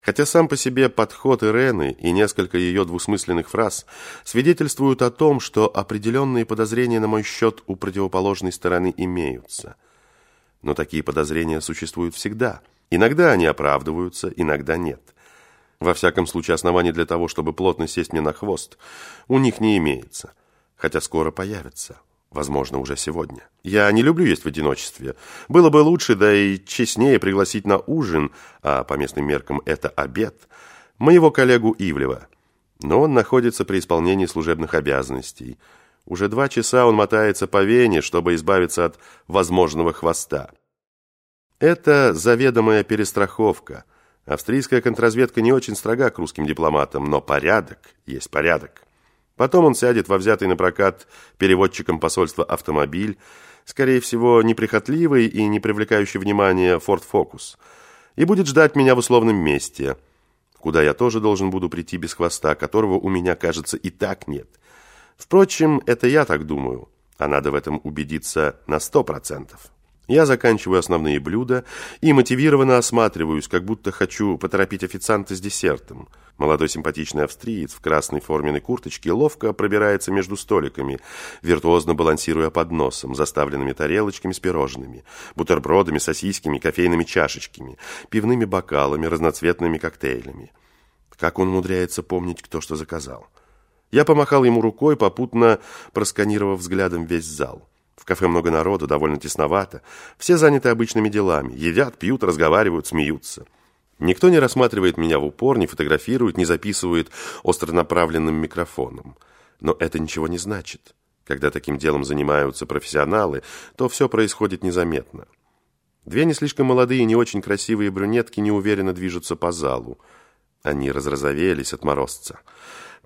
Хотя сам по себе подход Ирены и несколько ее двусмысленных фраз свидетельствуют о том, что определенные подозрения на мой счет у противоположной стороны имеются. Но такие подозрения существуют всегда. Иногда они оправдываются, иногда нет. Во всяком случае, оснований для того, чтобы плотно сесть мне на хвост, у них не имеется, хотя скоро появится. Возможно, уже сегодня. Я не люблю есть в одиночестве. Было бы лучше, да и честнее пригласить на ужин, а по местным меркам это обед, моего коллегу Ивлева. Но он находится при исполнении служебных обязанностей. Уже два часа он мотается по Вене, чтобы избавиться от возможного хвоста. Это заведомая перестраховка. Австрийская контрразведка не очень строга к русским дипломатам, но порядок есть порядок. Потом он сядет во взятый на прокат переводчиком посольства автомобиль, скорее всего, неприхотливый и не привлекающий внимания Ford Focus, и будет ждать меня в условном месте, куда я тоже должен буду прийти без хвоста, которого у меня, кажется, и так нет. Впрочем, это я так думаю, а надо в этом убедиться на сто процентов. Я заканчиваю основные блюда и мотивированно осматриваюсь, как будто хочу поторопить официанта с десертом. Молодой симпатичный австриец в красной форменной курточке ловко пробирается между столиками, виртуозно балансируя под носом, заставленными тарелочками с пирожными, бутербродами, сосисками, кофейными чашечками, пивными бокалами, разноцветными коктейлями. Как он умудряется помнить, кто что заказал. Я помахал ему рукой, попутно просканировав взглядом весь зал. В кафе много народу, довольно тесновато. Все заняты обычными делами. Едят, пьют, разговаривают, смеются. Никто не рассматривает меня в упор, не фотографирует, не записывает остронаправленным микрофоном. Но это ничего не значит. Когда таким делом занимаются профессионалы, то все происходит незаметно. Две не слишком молодые, не очень красивые брюнетки неуверенно движутся по залу. Они разразовелись от морозца.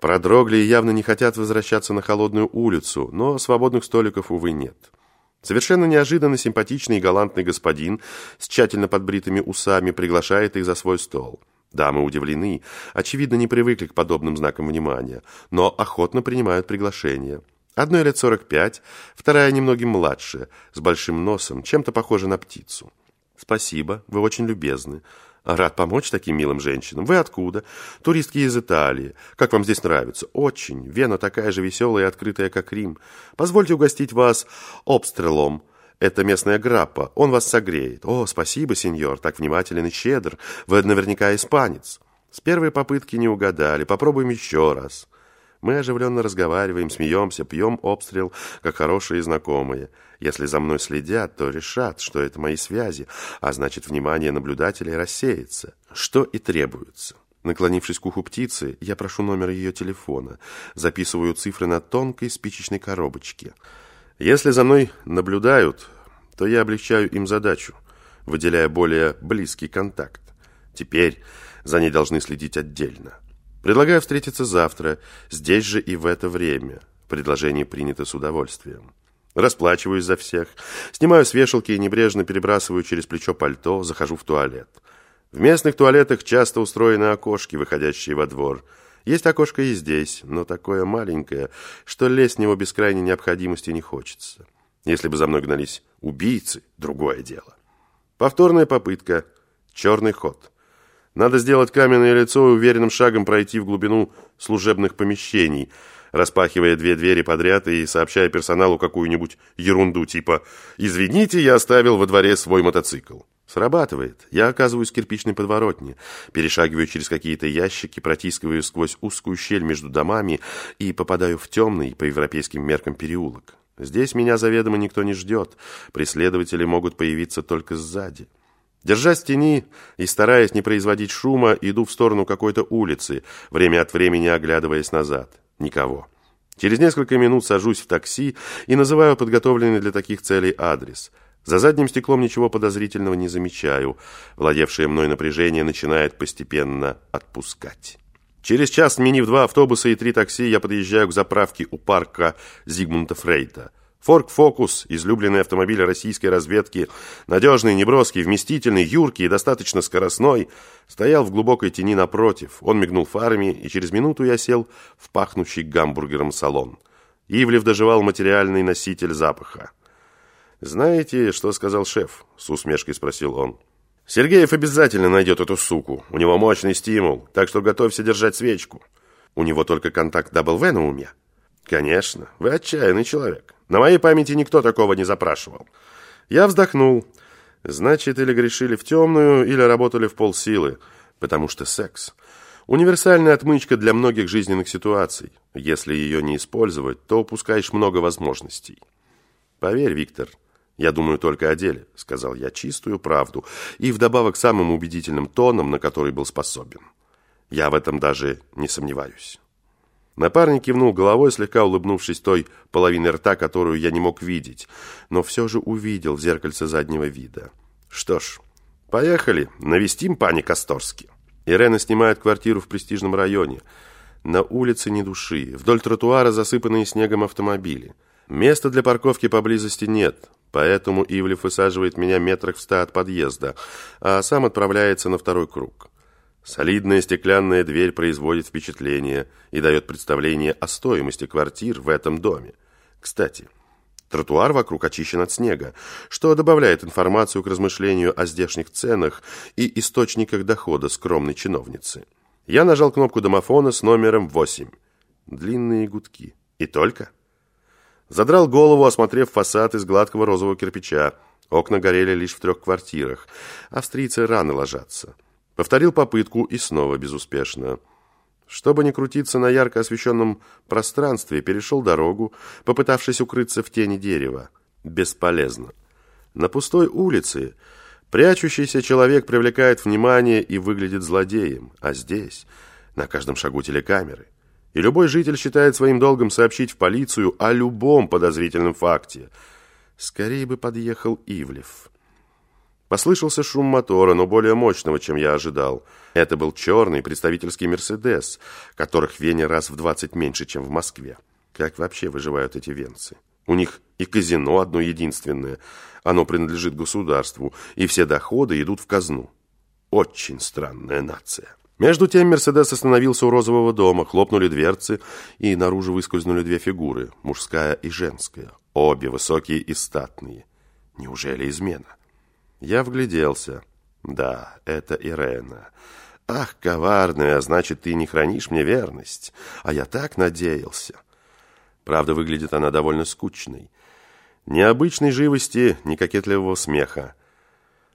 Продрогли и явно не хотят возвращаться на холодную улицу, но свободных столиков, увы, нет. Совершенно неожиданно симпатичный и галантный господин с тщательно подбритыми усами приглашает их за свой стол. Дамы удивлены, очевидно, не привыкли к подобным знакам внимания, но охотно принимают приглашение. Одной лет 45, вторая немногим младше, с большим носом, чем-то похожа на птицу. «Спасибо, вы очень любезны. Рад помочь таким милым женщинам. Вы откуда? Туристки из Италии. Как вам здесь нравится? Очень. Вена такая же веселая и открытая, как Рим. Позвольте угостить вас обстрелом. Это местная граппа. Он вас согреет. О, спасибо, сеньор. Так внимателен и щедр. Вы наверняка испанец. С первой попытки не угадали. Попробуем еще раз. Мы оживленно разговариваем, смеемся, пьем обстрел, как хорошие знакомые. Если за мной следят, то решат, что это мои связи, а значит, внимание наблюдателей рассеется, что и требуется. Наклонившись к уху птицы, я прошу номер ее телефона, записываю цифры на тонкой спичечной коробочке. Если за мной наблюдают, то я облегчаю им задачу, выделяя более близкий контакт. Теперь за ней должны следить отдельно. Предлагаю встретиться завтра, здесь же и в это время. Предложение принято с удовольствием. Расплачиваюсь за всех, снимаю с вешалки и небрежно перебрасываю через плечо пальто, захожу в туалет. В местных туалетах часто устроены окошки, выходящие во двор. Есть окошко и здесь, но такое маленькое, что лезть в него без крайней необходимости не хочется. Если бы за мной гнались убийцы, другое дело. Повторная попытка. Черный ход. Надо сделать каменное лицо и уверенным шагом пройти в глубину служебных помещений, распахивая две двери подряд и сообщая персоналу какую-нибудь ерунду, типа «Извините, я оставил во дворе свой мотоцикл». Срабатывает. Я оказываюсь в кирпичной подворотне, перешагиваю через какие-то ящики, протискиваю сквозь узкую щель между домами и попадаю в темный, по европейским меркам, переулок. Здесь меня заведомо никто не ждет, преследователи могут появиться только сзади. Держась в тени и стараясь не производить шума, иду в сторону какой-то улицы, время от времени оглядываясь назад. Никого. Через несколько минут сажусь в такси и называю подготовленный для таких целей адрес. За задним стеклом ничего подозрительного не замечаю. Владевшее мной напряжение начинает постепенно отпускать. Через час, сменив два автобуса и три такси, я подъезжаю к заправке у парка Зигмунда Фрейта – Форк Фокус, излюбленный автомобиль российской разведки, надежный, неброский, вместительный, юркий и достаточно скоростной, стоял в глубокой тени напротив. Он мигнул фарами, и через минуту я сел в пахнущий гамбургером салон. Ивлев доживал материальный носитель запаха. «Знаете, что сказал шеф?» – с усмешкой спросил он. Сергеев обязательно найдет эту суку. У него мощный стимул, так что готовься держать свечку. У него только контакт W на уме. Конечно, вы отчаянный человек. На моей памяти никто такого не запрашивал. Я вздохнул. Значит, или грешили в темную, или работали в полсилы, потому что секс – универсальная отмычка для многих жизненных ситуаций. Если ее не использовать, то упускаешь много возможностей. Поверь, Виктор, я думаю только о деле, сказал я чистую правду и вдобавок самым убедительным тоном, на который был способен. Я в этом даже не сомневаюсь. Напарник кивнул головой, слегка улыбнувшись той половиной рта, которую я не мог видеть, но все же увидел в зеркальце заднего вида. Что ж, поехали, навестим пани Косторски. Ирена снимает квартиру в престижном районе. На улице ни души, вдоль тротуара засыпанные снегом автомобили. Места для парковки поблизости нет, поэтому Ивлев высаживает меня метрах в ста от подъезда, а сам отправляется на второй круг. Солидная стеклянная дверь производит впечатление и дает представление о стоимости квартир в этом доме. Кстати, тротуар вокруг очищен от снега, что добавляет информацию к размышлению о здешних ценах и источниках дохода скромной чиновницы. Я нажал кнопку домофона с номером 8. Длинные гудки. И только. Задрал голову, осмотрев фасад из гладкого розового кирпича. Окна горели лишь в трех квартирах. Австрийцы рано ложатся. Повторил попытку и снова безуспешно. Чтобы не крутиться на ярко освещенном пространстве, перешел дорогу, попытавшись укрыться в тени дерева. Бесполезно. На пустой улице прячущийся человек привлекает внимание и выглядит злодеем, а здесь на каждом шагу телекамеры. И любой житель считает своим долгом сообщить в полицию о любом подозрительном факте. Скорее бы подъехал Ивлев. Послышался шум мотора, но более мощного, чем я ожидал. Это был черный представительский «Мерседес», которых в Вене раз в 20 меньше, чем в Москве. Как вообще выживают эти венцы? У них и казино одно единственное. Оно принадлежит государству, и все доходы идут в казну. Очень странная нация. Между тем Мерседес остановился у розового дома, хлопнули дверцы, и наружу выскользнули две фигуры, мужская и женская, обе высокие и статные. Неужели измена? Я вгляделся. Да, это Ирена. Ах, коварная, значит, ты не хранишь мне верность. А я так надеялся. Правда, выглядит она довольно скучной. Ни обычной живости, ни кокетливого смеха.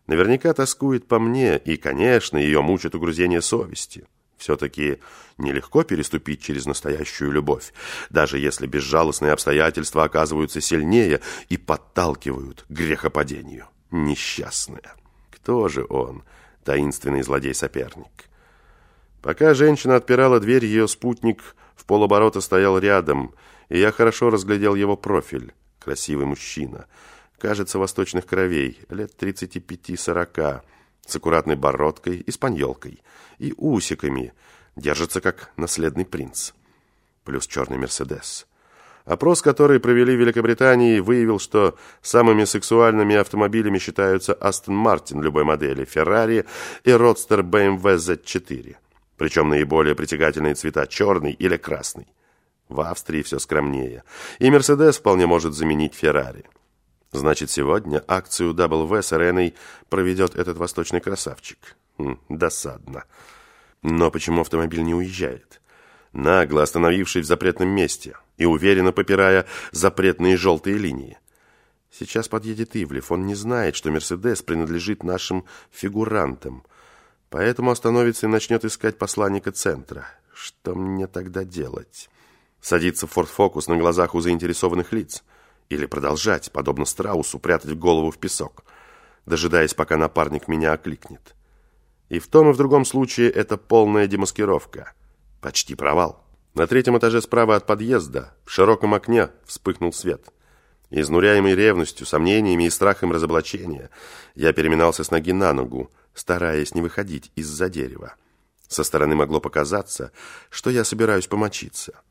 Наверняка тоскует по мне, и, конечно, ее мучит угрызение совести. Все-таки нелегко переступить через настоящую любовь, даже если безжалостные обстоятельства оказываются сильнее и подталкивают к грехопадению несчастная. Кто же он, таинственный злодей-соперник? Пока женщина отпирала дверь, ее спутник в полоборота стоял рядом, и я хорошо разглядел его профиль. Красивый мужчина, кажется, восточных кровей, лет 35-40, с аккуратной бородкой и спаньолкой, и усиками, держится как наследный принц. Плюс черный Мерседес. Опрос, который провели в Великобритании, выявил, что самыми сексуальными автомобилями считаются Астон Мартин любой модели, Феррари и Родстер BMW Z4. Причем наиболее притягательные цвета черный или красный. В Австрии все скромнее. И Мерседес вполне может заменить Феррари. Значит, сегодня акцию W с Ареной проведет этот восточный красавчик. Хм, досадно. Но почему автомобиль не уезжает? Нагло остановившись в запретном месте – и уверенно попирая запретные желтые линии. Сейчас подъедет Ивлев. Он не знает, что «Мерседес» принадлежит нашим фигурантам. Поэтому остановится и начнет искать посланника центра. Что мне тогда делать? Садиться в «Форд Фокус» на глазах у заинтересованных лиц? Или продолжать, подобно страусу, прятать голову в песок, дожидаясь, пока напарник меня окликнет? И в том и в другом случае это полная демаскировка. Почти провал. На третьем этаже справа от подъезда, в широком окне, вспыхнул свет. Изнуряемый ревностью, сомнениями и страхом разоблачения, я переминался с ноги на ногу, стараясь не выходить из-за дерева. Со стороны могло показаться, что я собираюсь помочиться.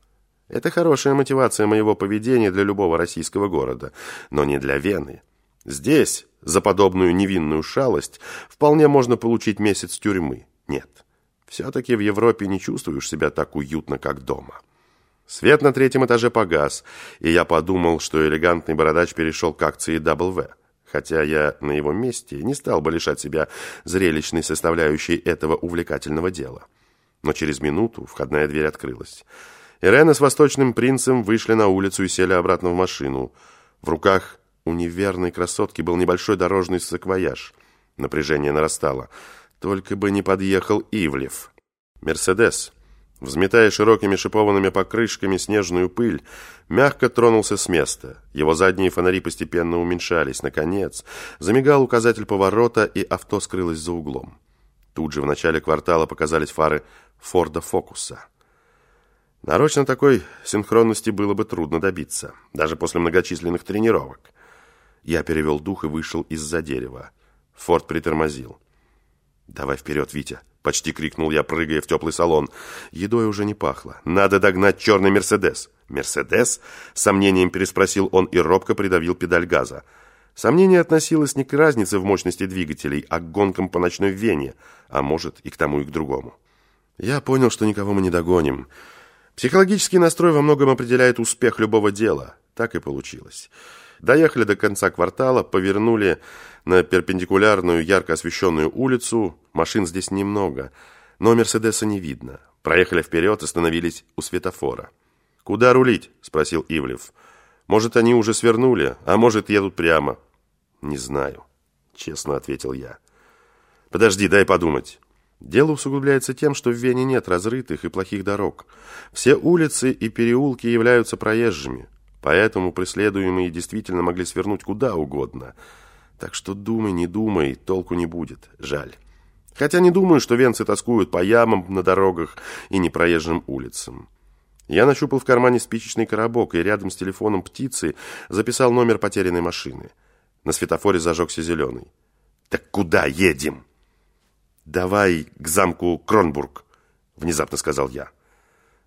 Это хорошая мотивация моего поведения для любого российского города, но не для Вены. Здесь за подобную невинную шалость вполне можно получить месяц тюрьмы. Нет. Все-таки в Европе не чувствуешь себя так уютно, как дома. Свет на третьем этаже погас, и я подумал, что элегантный бородач перешел к акции W. хотя я на его месте не стал бы лишать себя зрелищной составляющей этого увлекательного дела. Но через минуту входная дверь открылась. Ирена с восточным принцем вышли на улицу и сели обратно в машину. В руках у неверной красотки был небольшой дорожный саквояж. Напряжение нарастало. Только бы не подъехал Ивлев. «Мерседес», взметая широкими шипованными покрышками снежную пыль, мягко тронулся с места. Его задние фонари постепенно уменьшались. Наконец, замигал указатель поворота, и авто скрылось за углом. Тут же в начале квартала показались фары Форда Фокуса. Нарочно такой синхронности было бы трудно добиться, даже после многочисленных тренировок. Я перевел дух и вышел из-за дерева. Форд притормозил. «Давай вперед, Витя!» — почти крикнул я, прыгая в теплый салон. Едой уже не пахло. «Надо догнать черный Мерседес!» «Мерседес?» — сомнением переспросил он и робко придавил педаль газа. Сомнение относилось не к разнице в мощности двигателей, а к гонкам по ночной вене, а может и к тому, и к другому. Я понял, что никого мы не догоним. Психологический настрой во многом определяет успех любого дела. Так и получилось. Доехали до конца квартала, повернули на перпендикулярную ярко освещенную улицу. Машин здесь немного, но Мерседеса не видно. Проехали вперед, остановились у светофора. «Куда рулить?» – спросил Ивлев. «Может, они уже свернули, а может, едут прямо». «Не знаю», – честно ответил я. «Подожди, дай подумать». Дело усугубляется тем, что в Вене нет разрытых и плохих дорог. Все улицы и переулки являются проезжими. Поэтому преследуемые действительно могли свернуть куда угодно. Так что думай, не думай, толку не будет. Жаль. Хотя не думаю, что венцы тоскуют по ямам на дорогах и непроезжим улицам. Я нащупал в кармане спичечный коробок и рядом с телефоном птицы записал номер потерянной машины. На светофоре зажегся зеленый. «Так куда едем?» «Давай к замку Кронбург», — внезапно сказал я.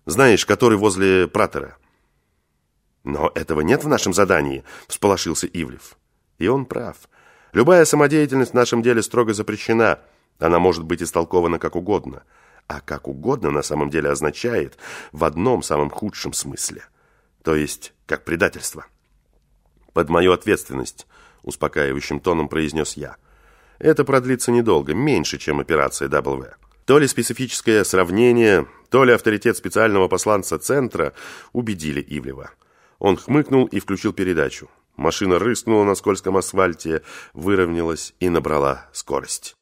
«Знаешь, который возле Пратера?» «Но этого нет в нашем задании», — всполошился Ивлев. И он прав. Любая самодеятельность в нашем деле строго запрещена. Она может быть истолкована как угодно. А как угодно на самом деле означает в одном самом худшем смысле. То есть, как предательство. «Под мою ответственность», — успокаивающим тоном произнес я. «Это продлится недолго, меньше, чем операция W». То ли специфическое сравнение, то ли авторитет специального посланца Центра убедили Ивлева. Он хмыкнул и включил передачу. Машина рыскнула на скользком асфальте, выровнялась и набрала скорость.